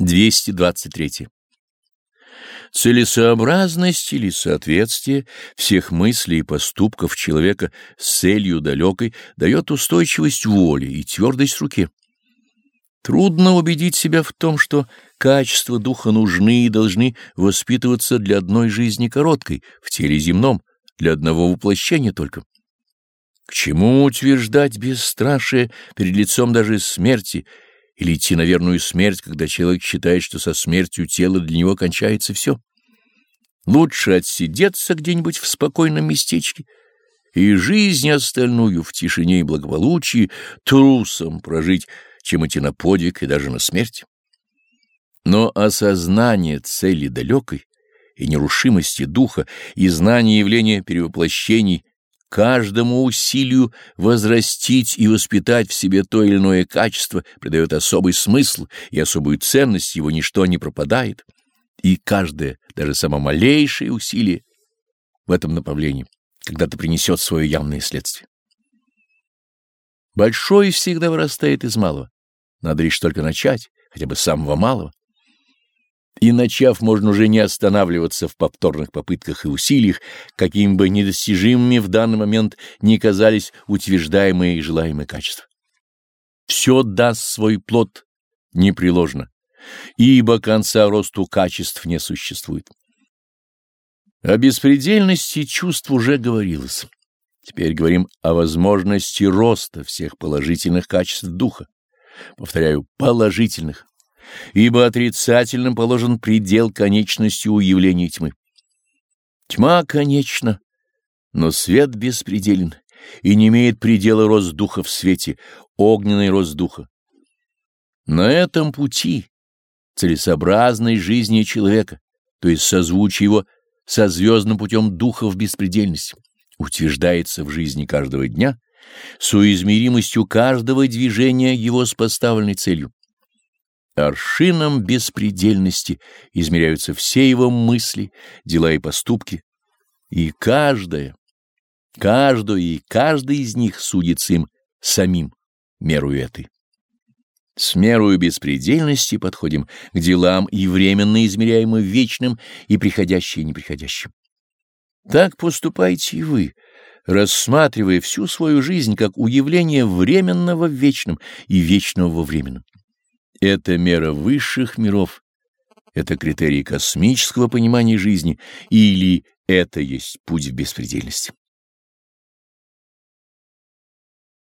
223. Целесообразность или соответствие всех мыслей и поступков человека с целью далекой дает устойчивость воли и твердость руки. Трудно убедить себя в том, что качества духа нужны и должны воспитываться для одной жизни короткой, в теле земном, для одного воплощения только. К чему утверждать бесстрашие перед лицом даже смерти, или идти на верную смерть, когда человек считает, что со смертью тела для него кончается все? Лучше отсидеться где-нибудь в спокойном местечке и жизнь остальную в тишине и благополучии трусом прожить, чем идти на подвиг и даже на смерть. Но осознание цели далекой и нерушимости духа и знание явления перевоплощений каждому усилию возрастить и воспитать в себе то или иное качество придает особый смысл и особую ценность, его ничто не пропадает, и каждое, даже самое малейшее усилие в этом направлении когда-то принесет свое явное следствие. Большое всегда вырастает из малого. Надо лишь только начать, хотя бы самого малого. И начав, можно уже не останавливаться в повторных попытках и усилиях, какими бы недостижимыми в данный момент не казались утверждаемые и желаемые качества. Все даст свой плод непреложно, ибо конца росту качеств не существует. О беспредельности чувств уже говорилось. Теперь говорим о возможности роста всех положительных качеств духа. Повторяю, положительных ибо отрицательным положен предел конечности уявления тьмы. Тьма конечна, но свет беспределен и не имеет предела рост духа в свете, огненный рост духа. На этом пути целесообразной жизни человека, то есть созвучие его со звездным путем духа в беспредельность, утверждается в жизни каждого дня соизмеримостью каждого движения его с поставленной целью. Аршином беспредельности измеряются все его мысли, дела и поступки, и каждое, каждую и каждый из них судится им самим мерою этой. С мерою беспредельности подходим к делам и временно измеряемым вечным и приходящим и неприходящим. Так поступайте и вы, рассматривая всю свою жизнь как уявление временного в вечном и вечного во временном. Это мера высших миров, это критерий космического понимания жизни, или это есть путь в беспредельности.